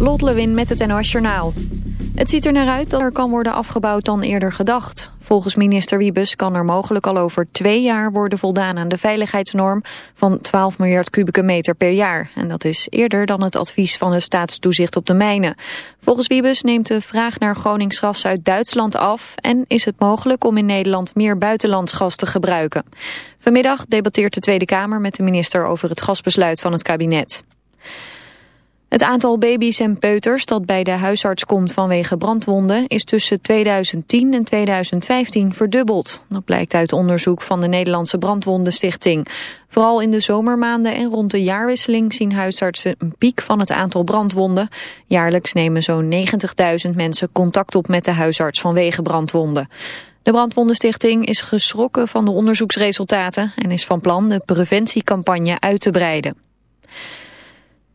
Lot Lewin met het NOS Journaal. Het ziet er naar uit dat er kan worden afgebouwd dan eerder gedacht. Volgens minister Wiebes kan er mogelijk al over twee jaar worden voldaan aan de veiligheidsnorm van 12 miljard kubieke meter per jaar. En dat is eerder dan het advies van de staatstoezicht op de mijnen. Volgens Wiebes neemt de vraag naar Gronings gas uit Duitsland af en is het mogelijk om in Nederland meer buitenlands gas te gebruiken. Vanmiddag debatteert de Tweede Kamer met de minister over het gasbesluit van het kabinet. Het aantal baby's en peuters dat bij de huisarts komt vanwege brandwonden is tussen 2010 en 2015 verdubbeld. Dat blijkt uit onderzoek van de Nederlandse Brandwondenstichting. Vooral in de zomermaanden en rond de jaarwisseling zien huisartsen een piek van het aantal brandwonden. Jaarlijks nemen zo'n 90.000 mensen contact op met de huisarts vanwege brandwonden. De Brandwondenstichting is geschrokken van de onderzoeksresultaten en is van plan de preventiecampagne uit te breiden.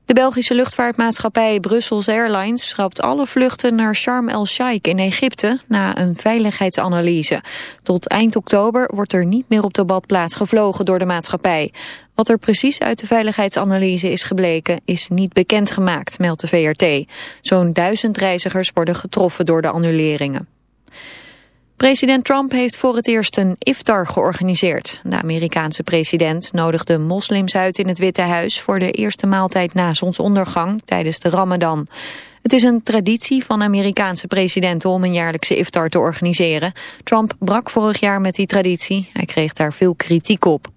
De Belgische luchtvaartmaatschappij Brussels Airlines schrapt alle vluchten naar Sharm el-Sheikh in Egypte na een veiligheidsanalyse. Tot eind oktober wordt er niet meer op de badplaats gevlogen door de maatschappij. Wat er precies uit de veiligheidsanalyse is gebleken is niet bekendgemaakt, meldt de VRT. Zo'n duizend reizigers worden getroffen door de annuleringen. President Trump heeft voor het eerst een iftar georganiseerd. De Amerikaanse president nodigde moslims uit in het Witte Huis... voor de eerste maaltijd na zonsondergang tijdens de Ramadan. Het is een traditie van Amerikaanse presidenten om een jaarlijkse iftar te organiseren. Trump brak vorig jaar met die traditie. Hij kreeg daar veel kritiek op.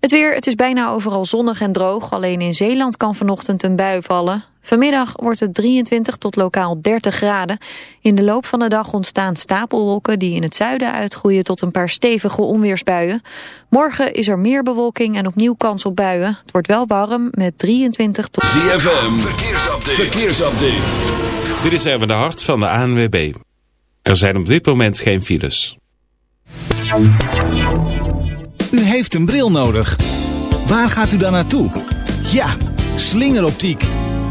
Het weer, het is bijna overal zonnig en droog. Alleen in Zeeland kan vanochtend een bui vallen. Vanmiddag wordt het 23 tot lokaal 30 graden. In de loop van de dag ontstaan stapelwolken die in het zuiden uitgroeien tot een paar stevige onweersbuien. Morgen is er meer bewolking en opnieuw kans op buien. Het wordt wel warm met 23 tot... ZFM, verkeersupdate. verkeersupdate. Dit is even de hart van de ANWB. Er zijn op dit moment geen files. U heeft een bril nodig. Waar gaat u dan naartoe? Ja, slingeroptiek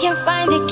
Radio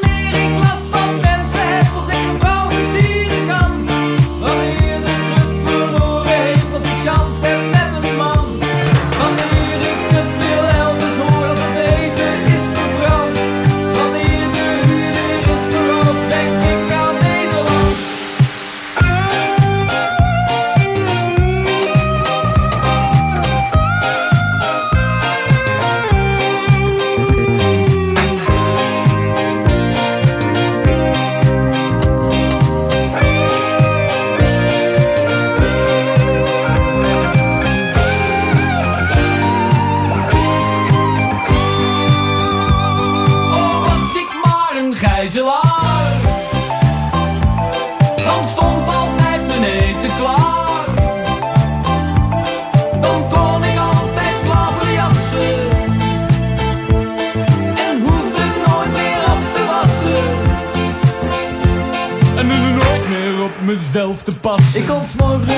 Wanneer ik last van mensen heb, als ik een vrouw gezien. Ik kom morgen.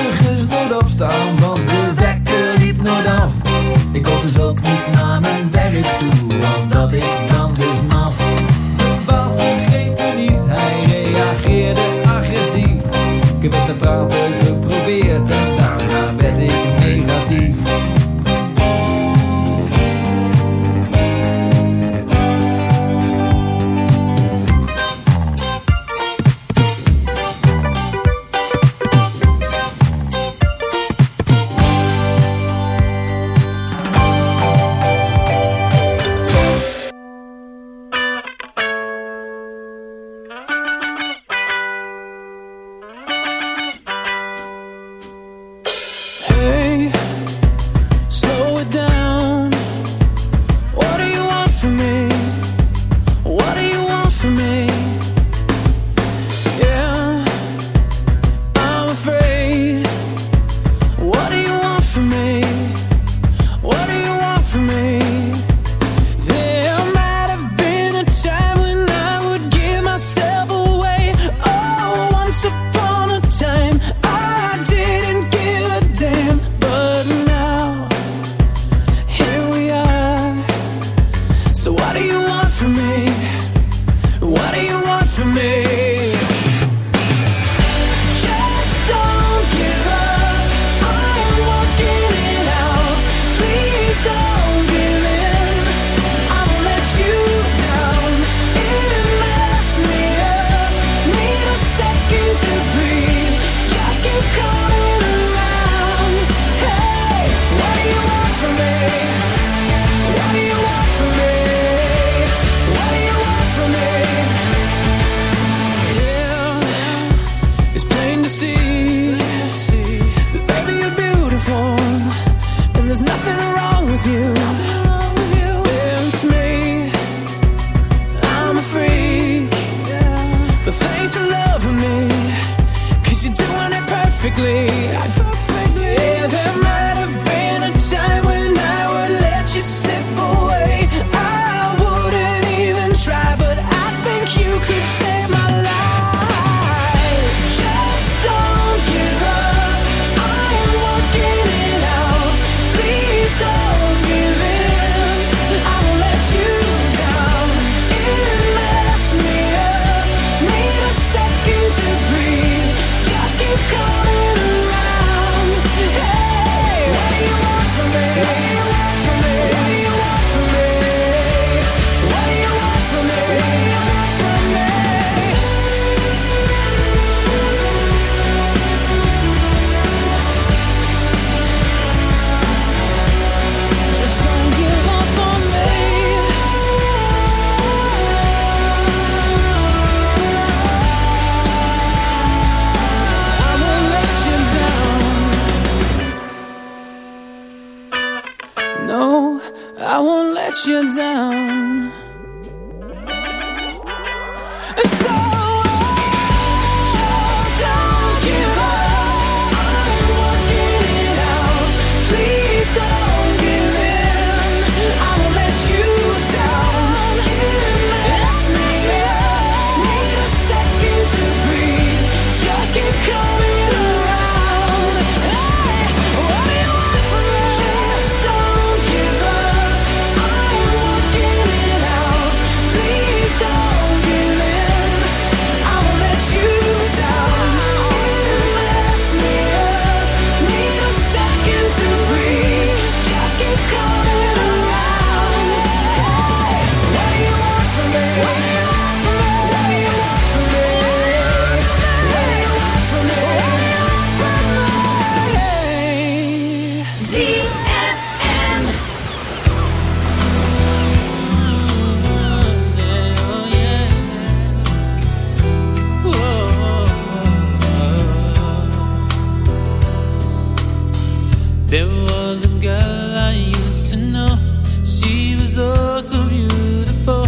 There was a girl I used to know. She was oh so beautiful.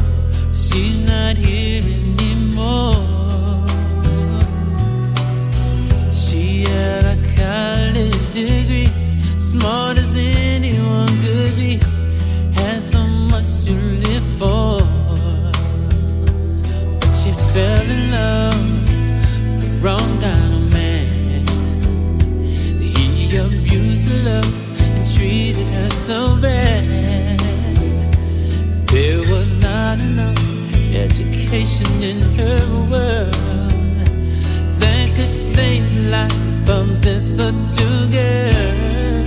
She's not here. So bad, There was not enough education in her world that could save life from this two girls.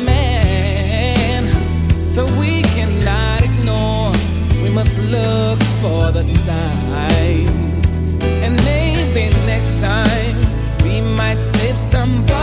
so we cannot ignore. We must look for the signs, and maybe next time we might save somebody.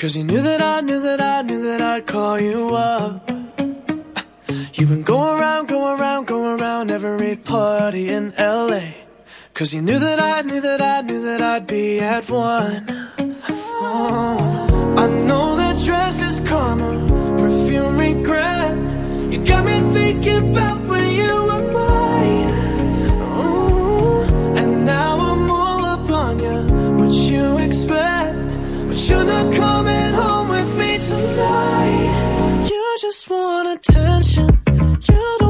Cause you knew that I knew that I knew that I'd call you up. You've been going around, going around, going around every party in LA. Cause you knew that I knew that I knew that I'd be at one. Oh. I know that dress is karma, perfume regret. You got me thinking about when you were mine. And now I'm all up on what you expect. But you're not coming. You just want attention. You don't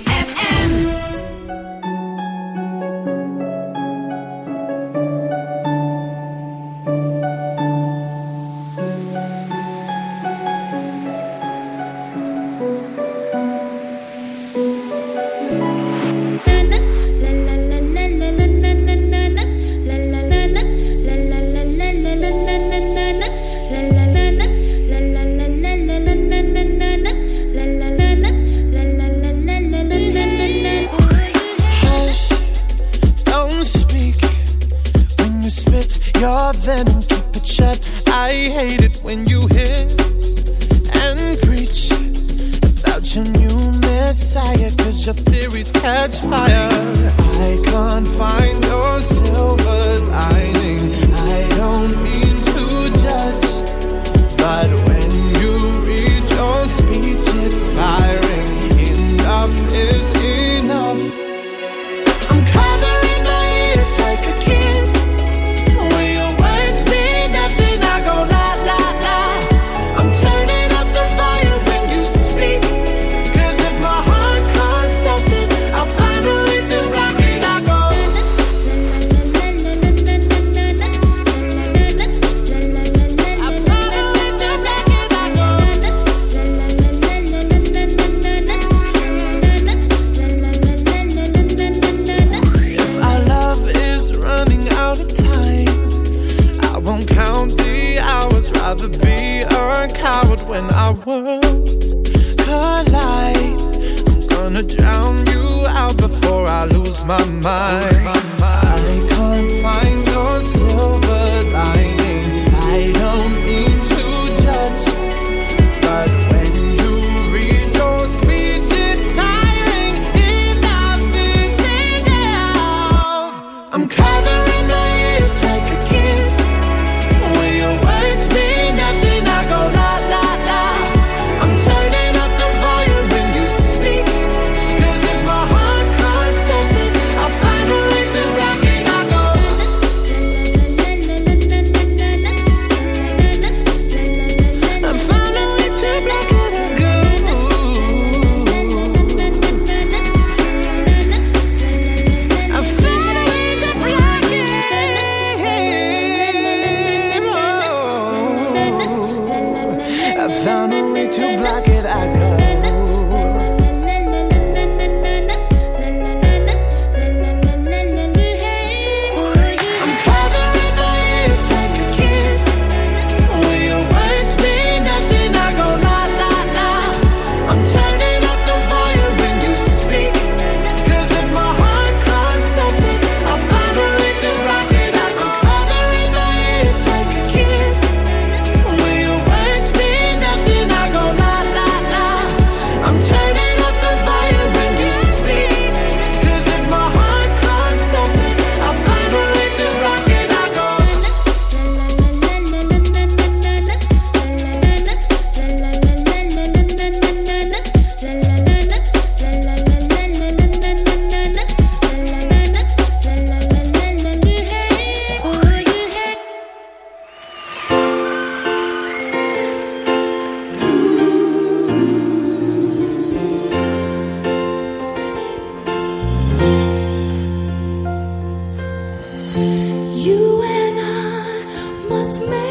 Must make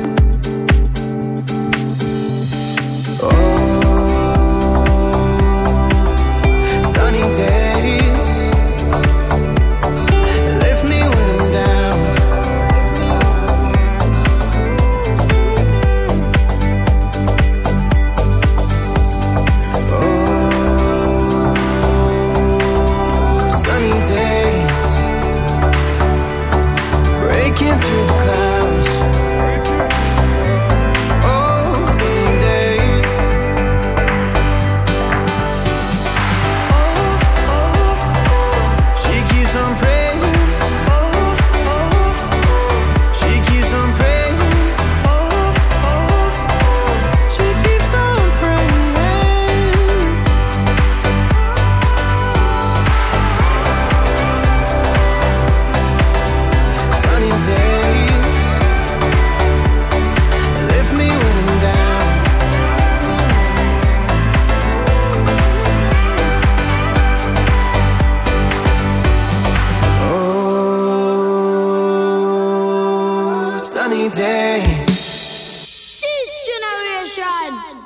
Generation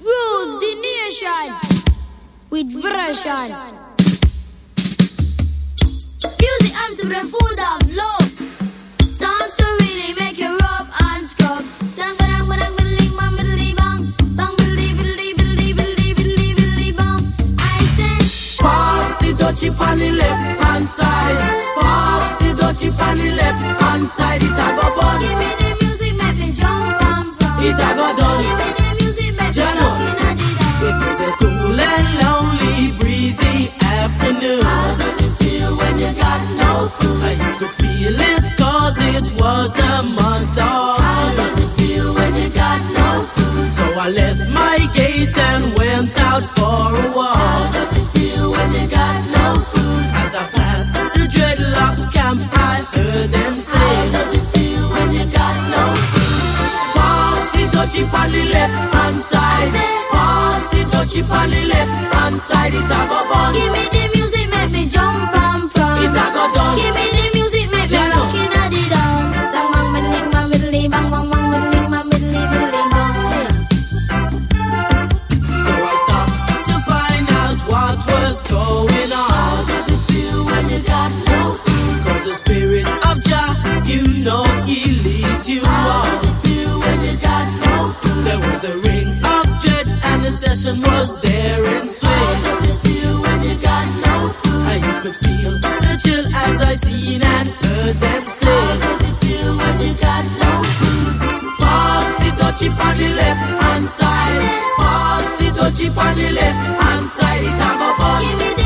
rules the nation with version. Music I'm full of love. Songs to really make you rub and scrub. Pass the dutchie on the left hand side. Pass the dutchie on the left hand side. It a go bun. Jano. walk in the It was a cool and lonely, breezy afternoon. How does it feel when you got no food? I could feel it cause it was the month of How does it feel when you got no food? So I left my gate and went out for a walk. How does it feel when you got no food? As I passed the dreadlocks camp, I heard them dutchie on the left hand side. Pass the dutchie on the left hand side. It a go bun. Give me the music, make me jump and from. It a go done. Give me the music, make me Jano. look in the dance. Bang bang biddling, bang biddly, bang bang bang biddling, bang biddly, biddly, bang. So I stopped to find out what was going on. How does it feel when you got no food? Cause the spirit of Jah, you know he leads you session was there and swing. How does it feel when you got no food? How you could feel the chill as I seen and heard them say. How does it feel when you got no food? Pass the dutchie on the left hand side. Pass the dutchie on the left hand side. It have a fun.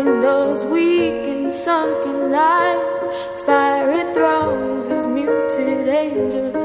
in those weak and sunken lines, fiery thrones of muted angels.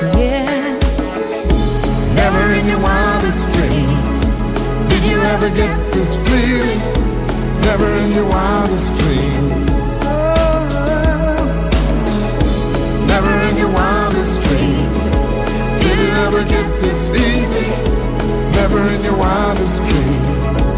Yeah. Never in your wildest dreams did you ever get this feeling. Never in your wildest dreams. Never in your wildest dreams did you ever get this easy. Never in your wildest dreams.